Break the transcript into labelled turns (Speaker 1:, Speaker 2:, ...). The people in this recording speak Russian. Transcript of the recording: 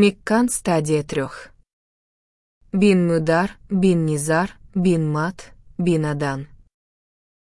Speaker 1: Миккан стадия трех. Бин Мудар, Бин Низар, Бин Мат, Бин Адан.